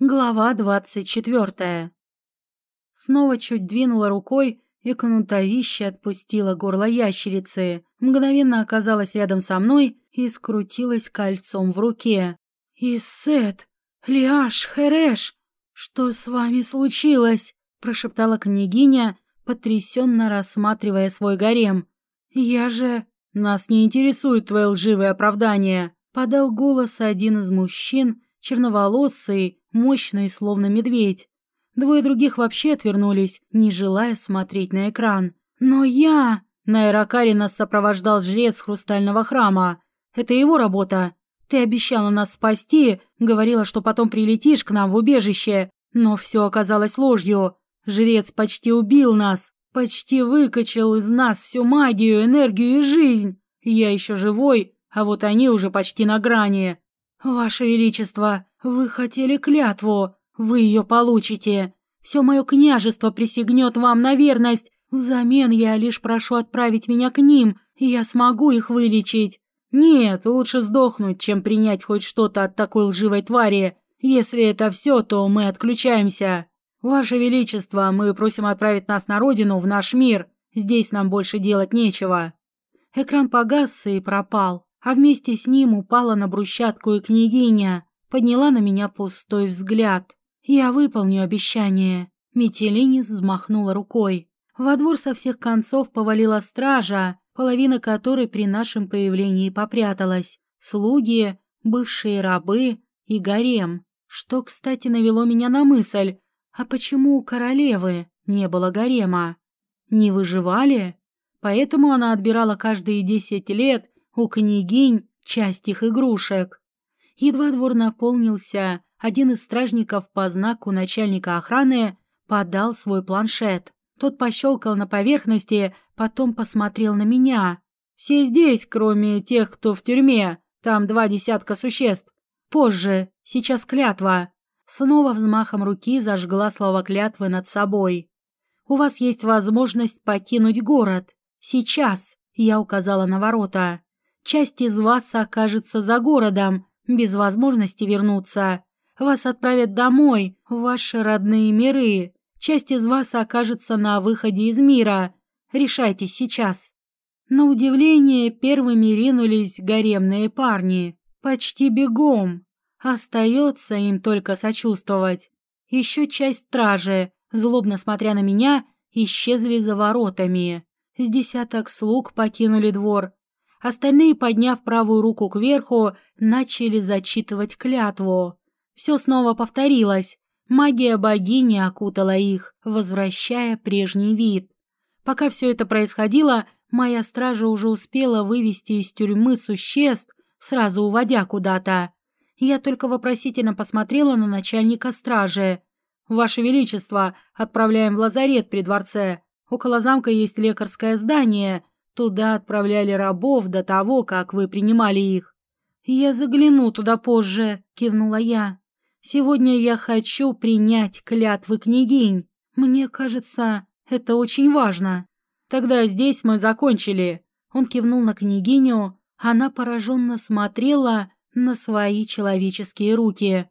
Глава двадцать четвертая. Снова чуть двинула рукой, и кнутовище отпустила горло ящерицы, мгновенно оказалась рядом со мной и скрутилась кольцом в руке. «Иссет! Лиаш! Хереш! Что с вами случилось?» – прошептала княгиня, потрясенно рассматривая свой гарем. «Я же...» «Нас не интересует твое лживое оправдание», – подал голос один из мужчин, черноволосый, мощный, словно медведь. Двое других вообще отвернулись, не желая смотреть на экран. Но я... На Эракаре нас сопровождал жрец хрустального храма. Это его работа. Ты обещала нас спасти, говорила, что потом прилетишь к нам в убежище. Но все оказалось ложью. Жрец почти убил нас. Почти выкачал из нас всю магию, энергию и жизнь. Я еще живой, а вот они уже почти на грани. Ваше Величество, «Вы хотели клятву. Вы ее получите. Все мое княжество присягнет вам на верность. Взамен я лишь прошу отправить меня к ним, и я смогу их вылечить. Нет, лучше сдохнуть, чем принять хоть что-то от такой лживой твари. Если это все, то мы отключаемся. Ваше Величество, мы просим отправить нас на родину, в наш мир. Здесь нам больше делать нечего». Экран погас и пропал, а вместе с ним упала на брусчатку и княгиня подняла на меня пустой взгляд. «Я выполню обещание». Метелинис взмахнула рукой. Во двор со всех концов повалила стража, половина которой при нашем появлении попряталась. Слуги, бывшие рабы и гарем. Что, кстати, навело меня на мысль, а почему у королевы не было гарема? Не выживали? Поэтому она отбирала каждые десять лет у княгинь часть их игрушек. Едва двор наполнился, один из стражников по знаку начальника охраны подал свой планшет. Тот пощелкал на поверхности, потом посмотрел на меня. «Все здесь, кроме тех, кто в тюрьме. Там два десятка существ. Позже. Сейчас клятва». Снова взмахом руки зажгла слово клятвы над собой. «У вас есть возможность покинуть город. Сейчас», — я указала на ворота. «Часть из вас окажется за городом, без возможности вернуться. Вас отправят домой, в ваши родные миры. Часть из вас окажется на выходе из мира. Решайтесь сейчас. На удивление первыми ринулись гаремные парни. Почти бегом. Остается им только сочувствовать. Еще часть стражи, злобно смотря на меня, исчезли за воротами. С десяток слуг покинули двор, Остальные, подняв правую руку кверху, начали зачитывать клятву. Все снова повторилось. Магия богини окутала их, возвращая прежний вид. Пока все это происходило, моя стража уже успела вывести из тюрьмы существ, сразу уводя куда-то. Я только вопросительно посмотрела на начальника стражи. «Ваше Величество, отправляем в лазарет при дворце. Около замка есть лекарское здание. Туда отправляли рабов до того, как вы принимали их. Я загляну туда позже, кивнула я. Сегодня я хочу принять клятвы княгинь. Мне кажется, это очень важно. Тогда здесь мы закончили. Он кивнул на княгиню. Она пораженно смотрела на свои человеческие руки.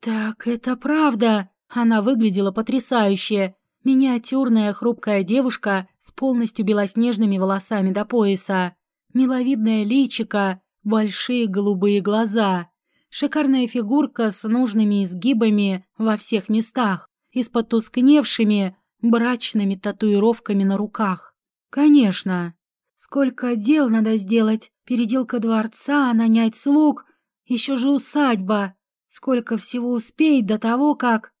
Так это правда. Она выглядела потрясающе. Миниатюрная хрупкая девушка с полностью белоснежными волосами до пояса, миловидное личико, большие голубые глаза, шикарная фигурка с нужными изгибами во всех местах и с потускневшими брачными татуировками на руках. Конечно. Сколько дел надо сделать? Переделка дворца, нанять слуг, еще же усадьба. Сколько всего успеет до того, как...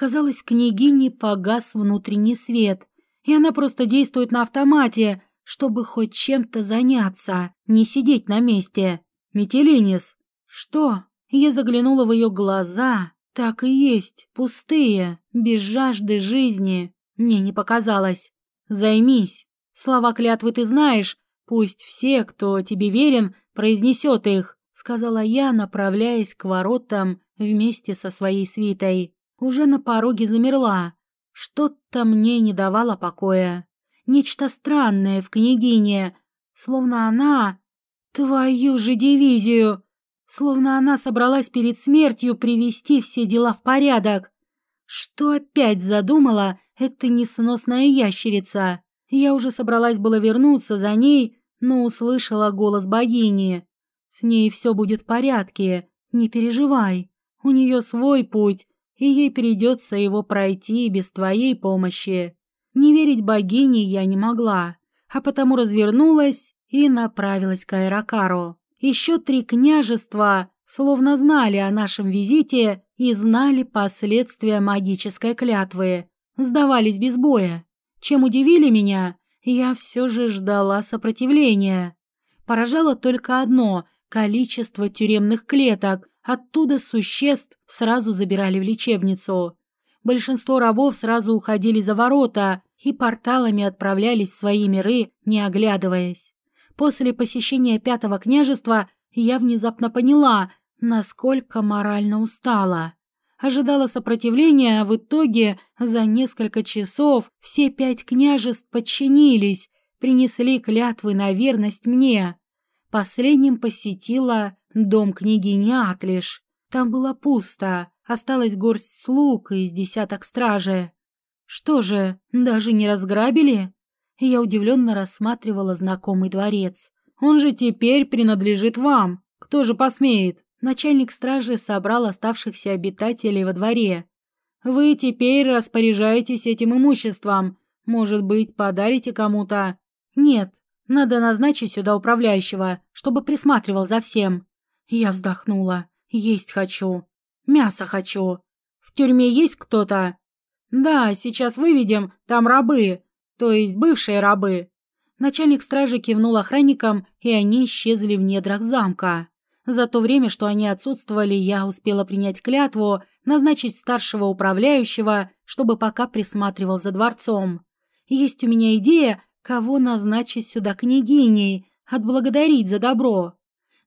Казалось, княгине погас внутренний свет, и она просто действует на автомате, чтобы хоть чем-то заняться, не сидеть на месте. Метеленис. Что? Я заглянула в ее глаза. Так и есть, пустые, без жажды жизни. Мне не показалось. Займись. Слова клятвы ты знаешь. Пусть все, кто тебе верен, произнесет их, сказала я, направляясь к воротам вместе со своей свитой уже на пороге замерла. Что-то мне не давало покоя. Нечто странное в княгине, словно она... Твою же дивизию! словно она собралась перед смертью привести все дела в порядок. Что опять задумала эта несносная ящерица? Я уже собралась было вернуться за ней, но услышала голос богини. «С ней все будет в порядке, не переживай. У нее свой путь, и ей придется его пройти без твоей помощи». Не верить богине я не могла, а потому развернулась и направилась к Айракару. Еще три княжества словно знали о нашем визите и знали последствия магической клятвы. Сдавались без боя. Чем удивили меня, я все же ждала сопротивления. Поражало только одно – количество тюремных клеток. Оттуда существ сразу забирали в лечебницу. Большинство рабов сразу уходили за ворота и порталами отправлялись в свои миры, не оглядываясь. После посещения Пятого княжества я внезапно поняла, насколько морально устала. Ожидала сопротивления, а в итоге за несколько часов все пять княжеств подчинились, принесли клятвы на верность мне. Последним посетила дом княгини Атлиш. Там было пусто, осталась горсть слуг из десяток стражи. Что же, даже не разграбили? Я удивленно рассматривала знакомый дворец. Он же теперь принадлежит вам. Кто же посмеет? Начальник стражи собрал оставшихся обитателей во дворе. «Вы теперь распоряжаетесь этим имуществом. Может быть, подарите кому-то?» «Нет, надо назначить сюда управляющего, чтобы присматривал за всем». Я вздохнула. «Есть хочу. Мясо хочу. В тюрьме есть кто-то?» «Да, сейчас выведем. Там рабы. То есть бывшие рабы». Начальник стражи кивнул охранникам, и они исчезли в недрах замка. За то время, что они отсутствовали, я успела принять клятву, назначить старшего управляющего, чтобы пока присматривал за дворцом. Есть у меня идея, кого назначить сюда княгиней, отблагодарить за добро.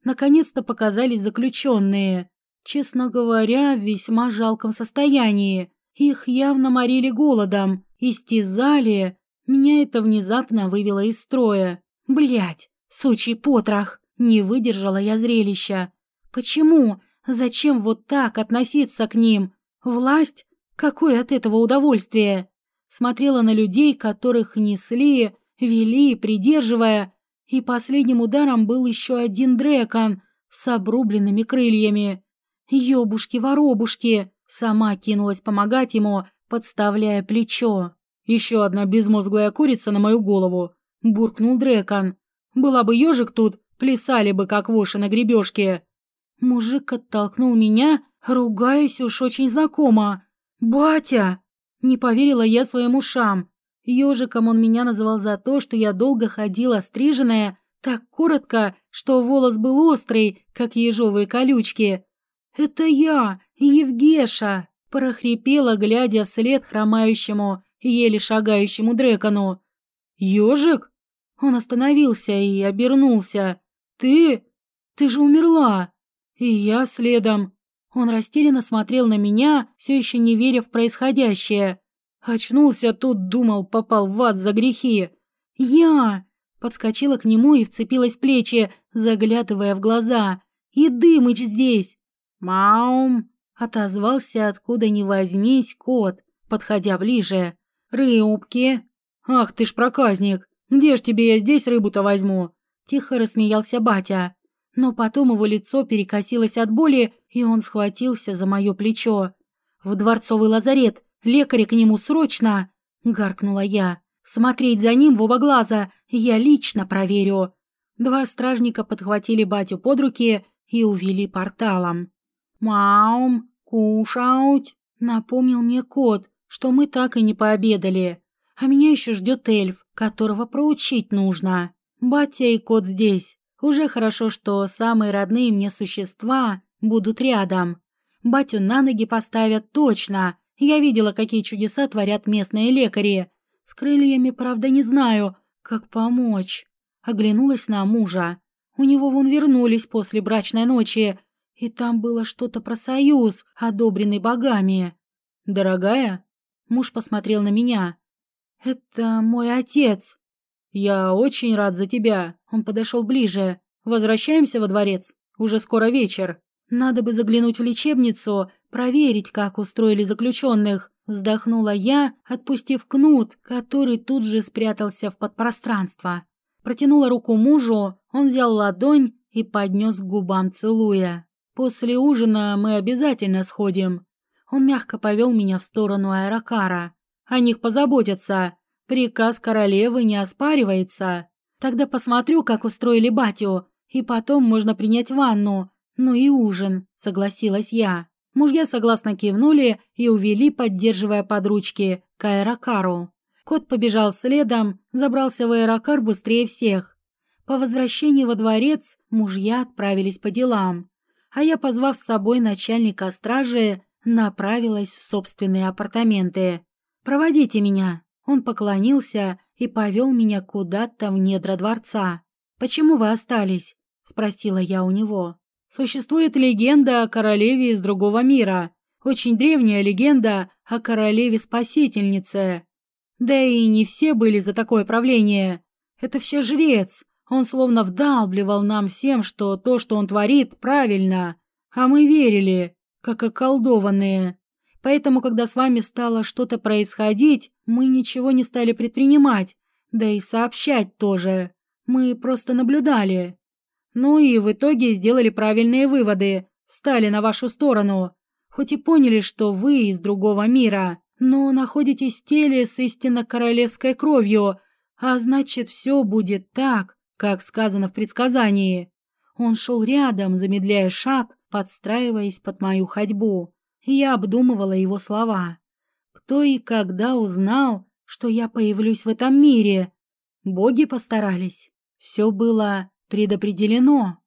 Наконец-то показались заключенные. Честно говоря, в весьма жалком состоянии. Их явно морили голодом, истязали. Меня это внезапно вывело из строя. Блять, сучий потрох! Не выдержала я зрелища. Почему? Зачем вот так относиться к ним? Власть? Какое от этого удовольствие? Смотрела на людей, которых несли, вели, придерживая, и последним ударом был еще один дрекон с обрубленными крыльями. Ёбушки-воробушки! Сама кинулась помогать ему, подставляя плечо. «Еще одна безмозглая курица на мою голову!» – буркнул Дрекон. «Была бы ежик тут, Плясали бы, как воши на гребешке. Мужик оттолкнул меня, ругаясь уж очень знакомо. «Батя!» Не поверила я своим ушам. Ежиком он меня называл за то, что я долго ходила стриженная, так коротко, что волос был острый, как ежовые колючки. «Это я, Евгеша!» – прохрипела, глядя вслед хромающему, еле шагающему Дрекону. «Ежик?» Он остановился и обернулся. «Ты? Ты же умерла!» И я следом. Он растерянно смотрел на меня, все еще не веря в происходящее. Очнулся тут, думал, попал в ад за грехи. «Я!» Подскочила к нему и вцепилась в плечи, заглядывая в глаза. «И Дымыч здесь!» «Маум!» — отозвался откуда ни возьмись кот, подходя ближе. «Рыбки!» «Ах ты ж проказник! Где ж тебе я здесь рыбу-то возьму?» Тихо рассмеялся батя. Но потом его лицо перекосилось от боли, и он схватился за мое плечо. «В дворцовый лазарет! Лекаря к нему срочно!» — гаркнула я. «Смотреть за ним в оба глаза! Я лично проверю!» Два стражника подхватили батю под руки и увели порталом. «Маум, кушауть!» — напомнил мне кот, что мы так и не пообедали. А меня еще ждет эльф, которого проучить нужно. Батя и кот здесь. Уже хорошо, что самые родные мне существа будут рядом. Батю на ноги поставят точно. Я видела, какие чудеса творят местные лекари. С крыльями, правда, не знаю, как помочь. Оглянулась на мужа. У него вон вернулись после брачной ночи, и там было что-то про союз, одобренный богами. «Дорогая?» Муж посмотрел на меня. «Это мой отец», «Я очень рад за тебя». Он подошел ближе. «Возвращаемся во дворец. уже скоро вечер. Надо бы заглянуть в лечебницу, проверить, как устроили заключенных. Вздохнула я, отпустив кнут, который тут же спрятался в подпространство. Протянула руку мужу, он взял ладонь и поднес к губам, целуя. «После ужина мы обязательно сходим». Он мягко повел меня в сторону аэрокара. «О них позаботятся. Приказ королевы не оспаривается. Тогда посмотрю, как устроили батю, и потом можно принять ванну. Ну и ужин», — согласилась я. Мужья согласно кивнули и увели, поддерживая под ручки, к аэрокару. Кот побежал следом, забрался в аэрокар быстрее всех. По возвращении во дворец мужья отправились по делам, а я, позвав с собой начальника стражи, направилась в собственные апартаменты. «Проводите меня». Он поклонился и повел меня куда-то в недра дворца. «Почему вы остались?» – спросила я у него. Существует легенда о королеве из другого мира. Очень древняя легенда о королеве-спасительнице. Да и не все были за такое правление. Это все жрец. Он словно вдалбливал нам всем, что то, что он творит, правильно. А мы верили, как околдованные. Поэтому, когда с вами стало что-то происходить, мы ничего не стали предпринимать, да и сообщать тоже. Мы просто наблюдали. Ну и в итоге сделали правильные выводы, встали на вашу сторону. Хоть и поняли, что вы из другого мира, но находитесь в теле с истинно королевской кровью, а значит, все будет так, как сказано в предсказании. Он шел рядом, замедляя шаг, подстраиваясь под мою ходьбу. Я обдумывала его слова. Кто и когда узнал, что я появлюсь в этом мире? Боги постарались. Все было предопределено.